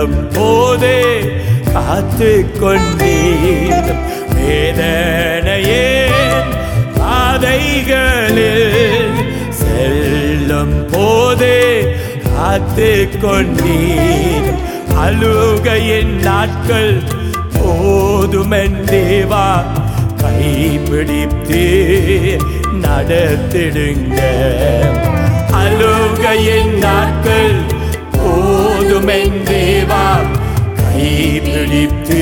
செல்லும் காத்து கொண்டீர் வேதனையே பாதைகளில் செல்லும் போதே காத்து கொண்டீர் அழுகையின் நாட்கள் போதுமென்றேவா கைப்பிடித்து நடத்திடுங்க அழுகையின் நாட்கள் கைப்பிடித்து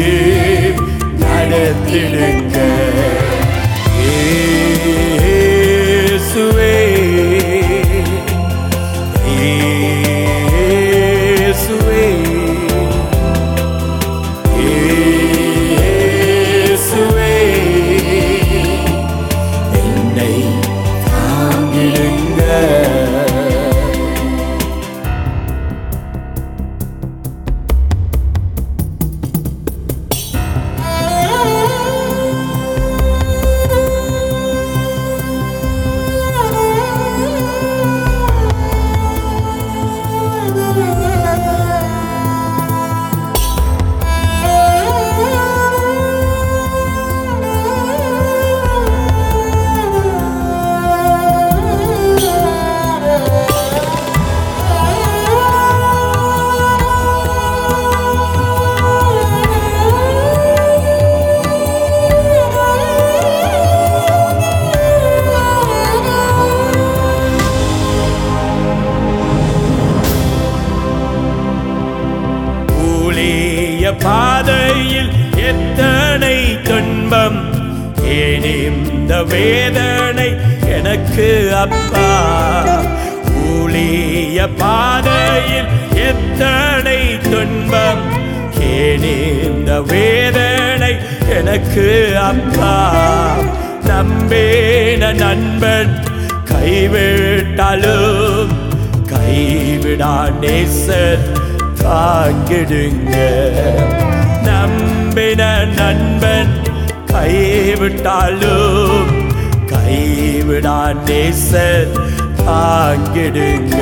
ஊழிய பாதையில் எத்தனை துன்பம்? ஏன் இந்த வேதனை எனக்கு அப்பா. ஊழிய பாதையில் எத்தனை துன்பம்? ஏன் இந்த வேதனை எனக்கு அப்பா. நம்பேன நண்பன் கைவிட்டாலும் கைவிடா நேசர். தாங்கிடுங்க நம்பின நண்பன் கைவிட்டாலும் கைவிடா நேசர் தாங்கிடுங்க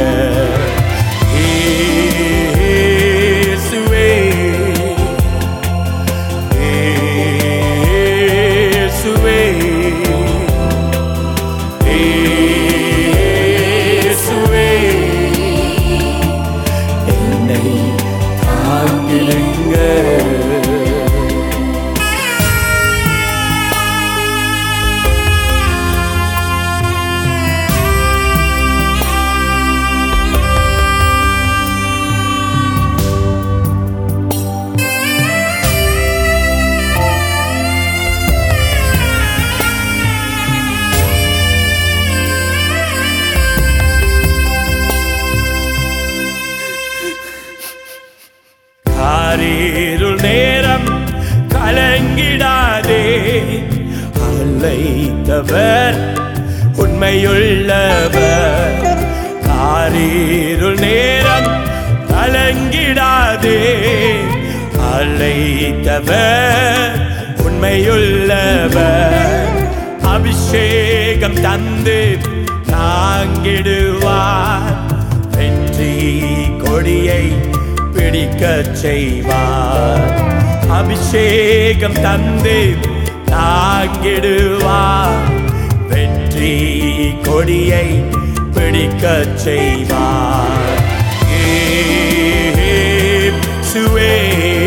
கலங்கிடாதே அழைத்தவர் உண்மையுள்ளவர். காரீருள் நேரம் கலங்கிடாதே. அழைத்தவர் உண்மையுள்ளவர். அபிஷேகம் தந்து தாங்கிடுவார். வெற்றி கொடியை பிடிக்கச் செய்வார். அபிஷேகம் தந்து தாங்கிடுவார் வெற்றி கொடியை பிடிக்கச் செய்வார். சுவே.